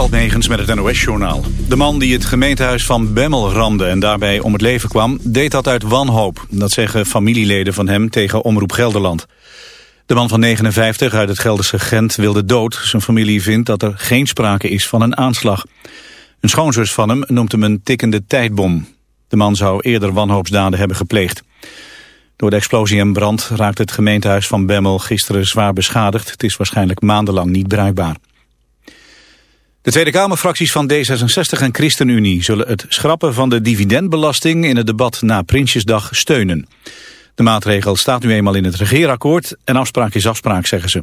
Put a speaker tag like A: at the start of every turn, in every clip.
A: Met het NOS-journaal. De man die het gemeentehuis van Bemmel ramde en daarbij om het leven kwam... deed dat uit wanhoop. Dat zeggen familieleden van hem tegen Omroep Gelderland. De man van 59 uit het Gelderse Gent wilde dood. Zijn familie vindt dat er geen sprake is van een aanslag. Een schoonzus van hem noemt hem een tikkende tijdbom. De man zou eerder wanhoopsdaden hebben gepleegd. Door de explosie en brand raakt het gemeentehuis van Bemmel gisteren zwaar beschadigd. Het is waarschijnlijk maandenlang niet bruikbaar. De Tweede Kamerfracties van D66 en ChristenUnie zullen het schrappen van de dividendbelasting in het debat na Prinsjesdag steunen. De maatregel staat nu eenmaal in het regeerakkoord en afspraak is afspraak, zeggen ze.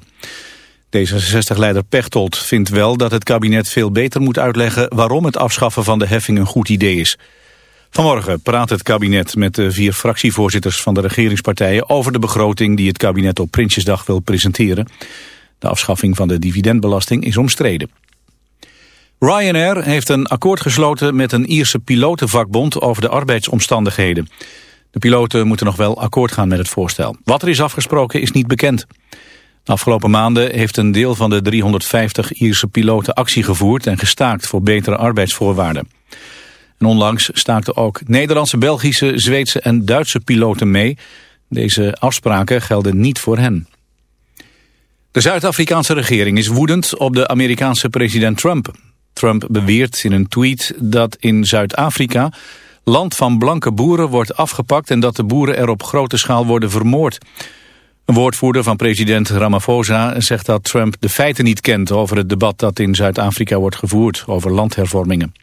A: D66-leider Pechtold vindt wel dat het kabinet veel beter moet uitleggen waarom het afschaffen van de heffing een goed idee is. Vanmorgen praat het kabinet met de vier fractievoorzitters van de regeringspartijen over de begroting die het kabinet op Prinsjesdag wil presenteren. De afschaffing van de dividendbelasting is omstreden. Ryanair heeft een akkoord gesloten met een Ierse pilotenvakbond over de arbeidsomstandigheden. De piloten moeten nog wel akkoord gaan met het voorstel. Wat er is afgesproken is niet bekend. De afgelopen maanden heeft een deel van de 350 Ierse piloten actie gevoerd en gestaakt voor betere arbeidsvoorwaarden. En onlangs staakten ook Nederlandse, Belgische, Zweedse en Duitse piloten mee. Deze afspraken gelden niet voor hen. De Zuid-Afrikaanse regering is woedend op de Amerikaanse president Trump. Trump beweert in een tweet dat in Zuid-Afrika land van blanke boeren wordt afgepakt en dat de boeren er op grote schaal worden vermoord. Een woordvoerder van president Ramaphosa zegt dat Trump de feiten niet kent over het debat dat in Zuid-Afrika wordt gevoerd over landhervormingen.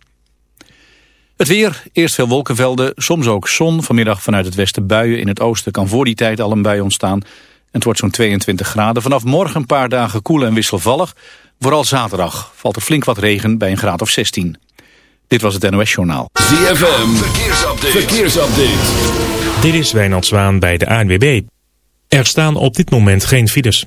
A: Het weer, eerst veel wolkenvelden, soms ook zon. Vanmiddag vanuit het westen buien. In het oosten kan voor die tijd al een bui ontstaan. En het wordt zo'n 22 graden. Vanaf morgen een paar dagen koel en wisselvallig. Vooral zaterdag valt er flink wat regen bij een graad of 16. Dit was het NOS Journaal.
B: ZFM, verkeersupdate. verkeersupdate.
C: Dit is Wijnand Zwaan bij de ANWB. Er staan op dit moment geen files.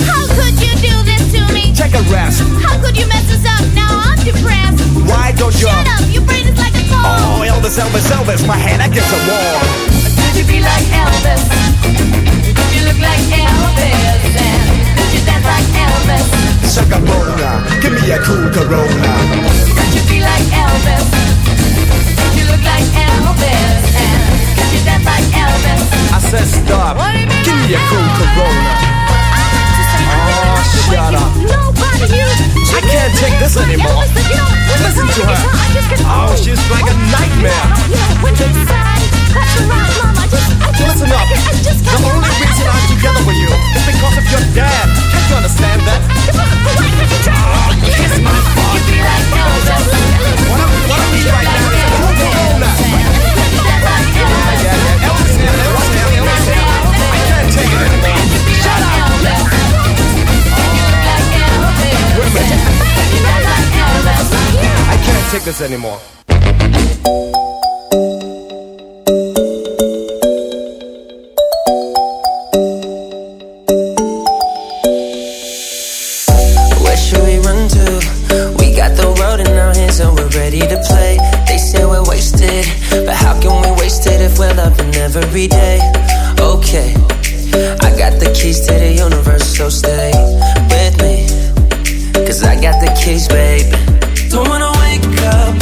D: How could you do this to me?
E: Take a rest.
D: How could you mess us up? Now I'm depressed.
E: Why don't you?
D: Shut up, your brain is like a car.
E: Oh, Elvis, Elvis, Elvis, my head against the wall.
F: Could you be like Elvis? Could you look like Elvis? And could you dance like Elvis?
E: Shaka Bona, give me a cool Corona.
F: Could you be like Elvis? Could you look like Elvis? And could you dance like Elvis?
E: I said stop,
D: What do you mean
E: give me a cool? Corona. Shut up. I can't take this anymore. Listen to her. Oh, she's like a nightmare. Listen up. The only reason I'm together with you is because of your dad. Can't you understand that? Kiss my
F: Elvis?
E: Yeah, yeah, anymore.
F: Shut up!
E: I can't take this anymore.
G: Where should we run to? We got the road in our hands and we're ready to play. They say we're wasted, but how can we waste it if we're every day? Okay, I got the keys to the universe, so stay with me. Cause I got the keys, baby. Don't wanna wake up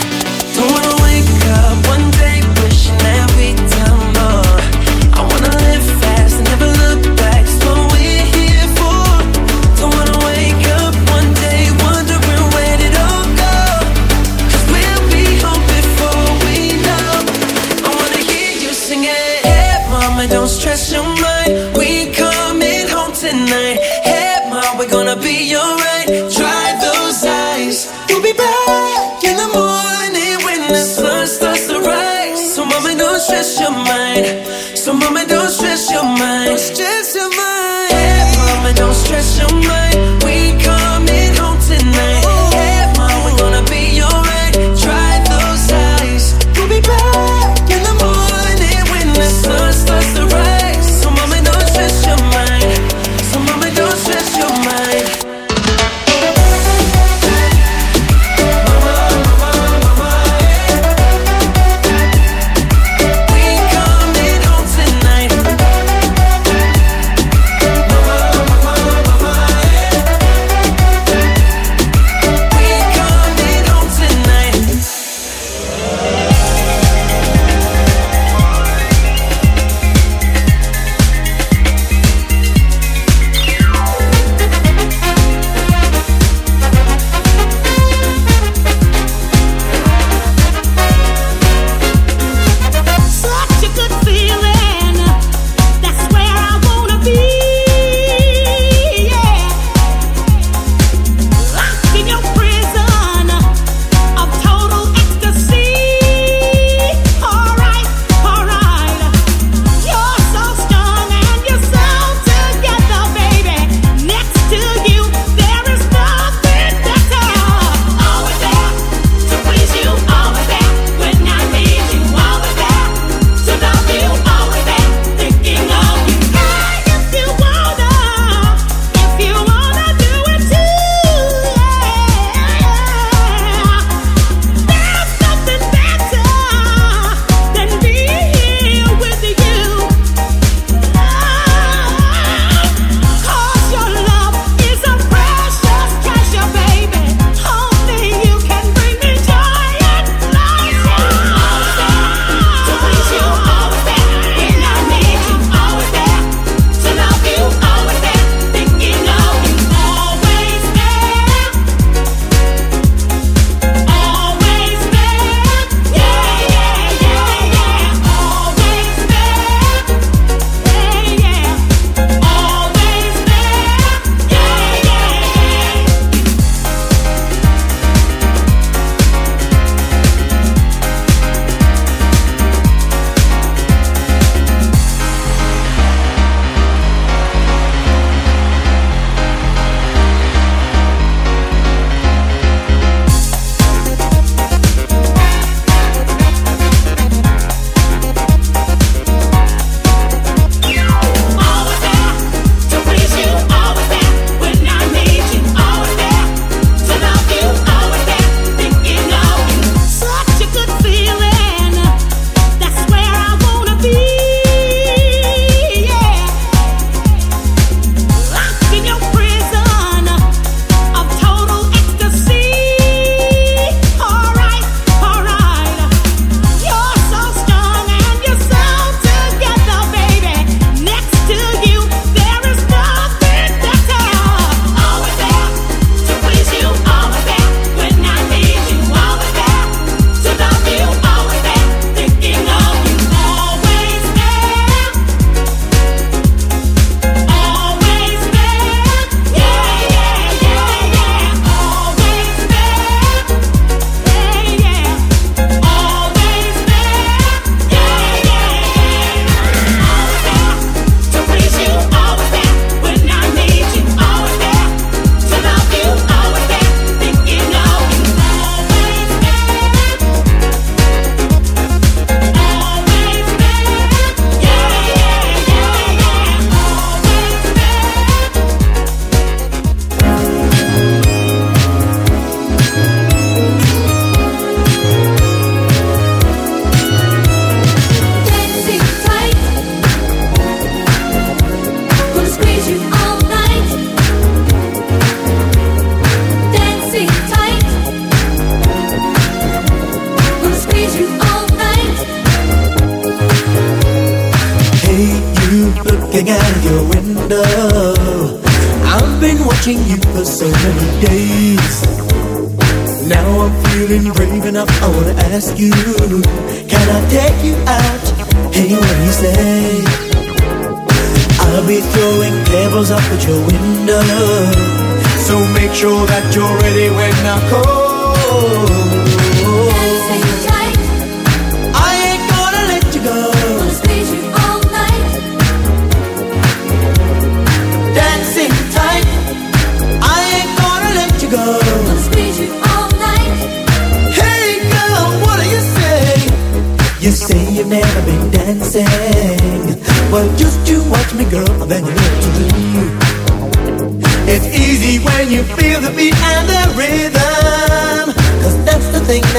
G: Mind. We coming home tonight. Hey, mom, we're gonna be alright.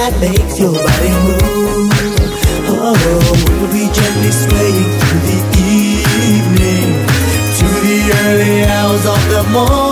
H: that makes your body move. Oh, we'll be gently swaying through the evening, to the early hours of the morning.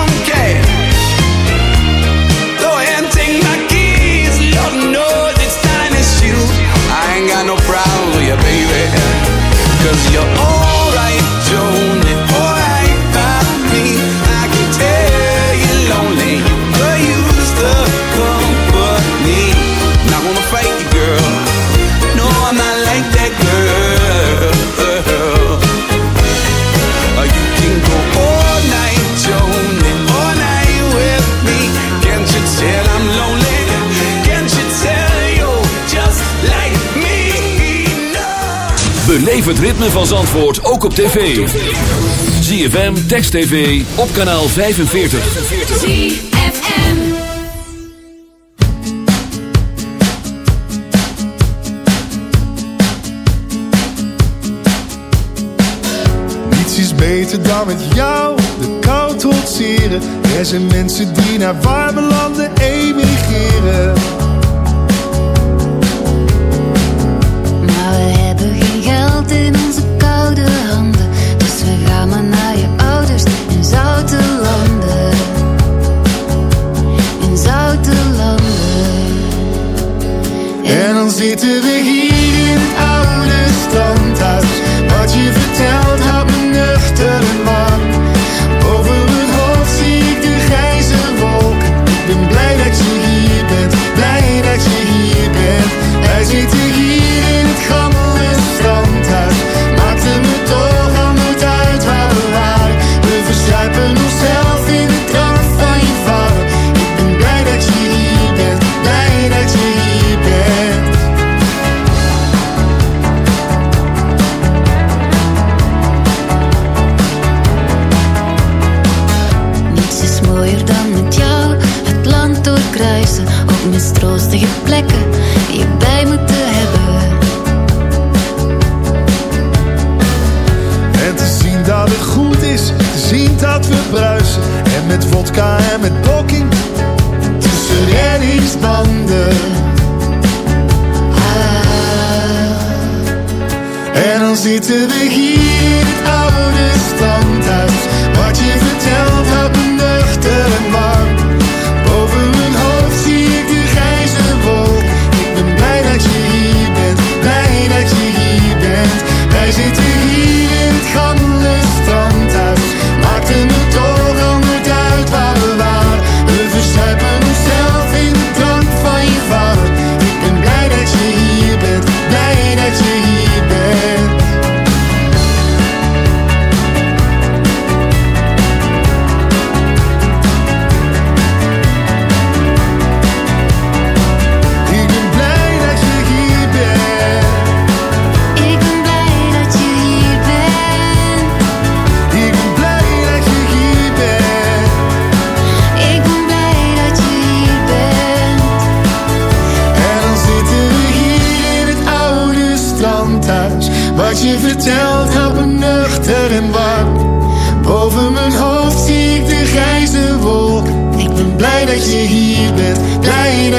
H: baby. Cause you're alright,
B: Joan. het ritme van Zandvoort ook op tv. ZFM, Text TV, op kanaal 45.
I: ZFM
J: Niets is beter dan met jou de kou trotseren. Er zijn mensen die naar warme landen emigreren. sea to the heat. vodka en met poking tussen reddingsbanden. Ah, en dan zitten we hier in het oude stad.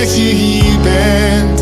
J: dat je hier bent.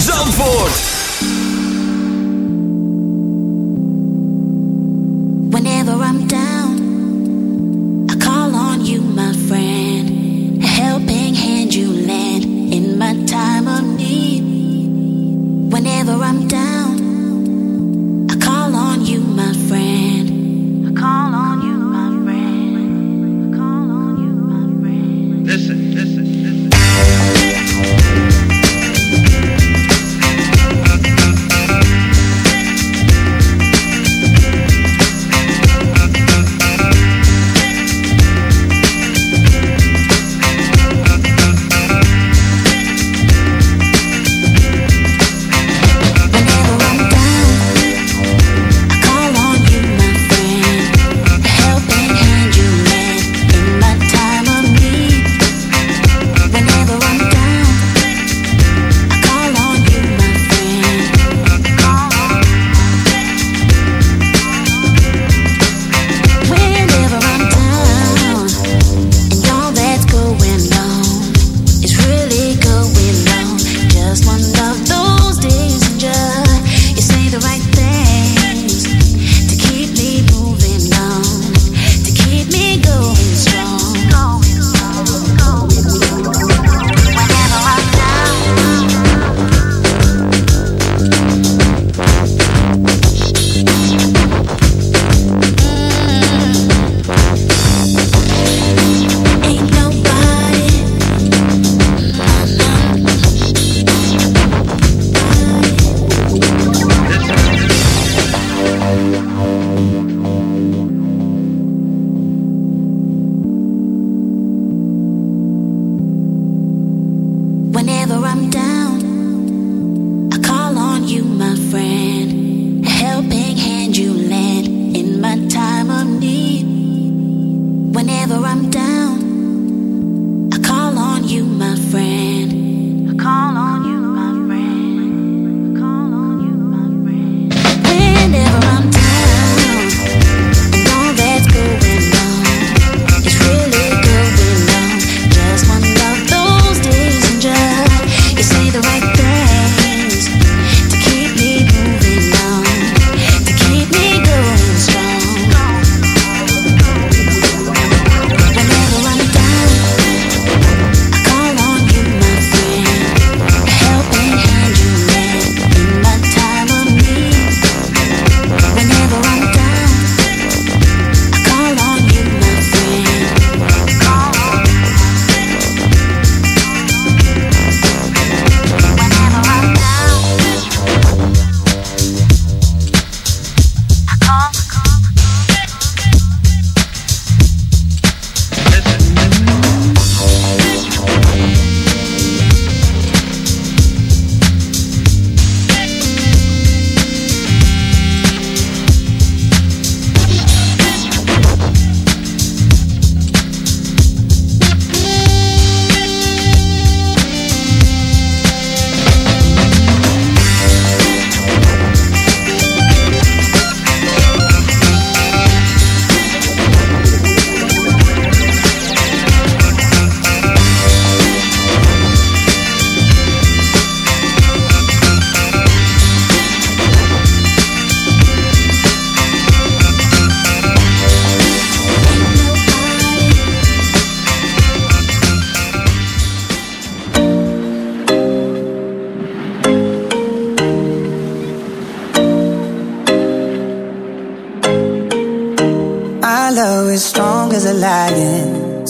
B: Zandvoort.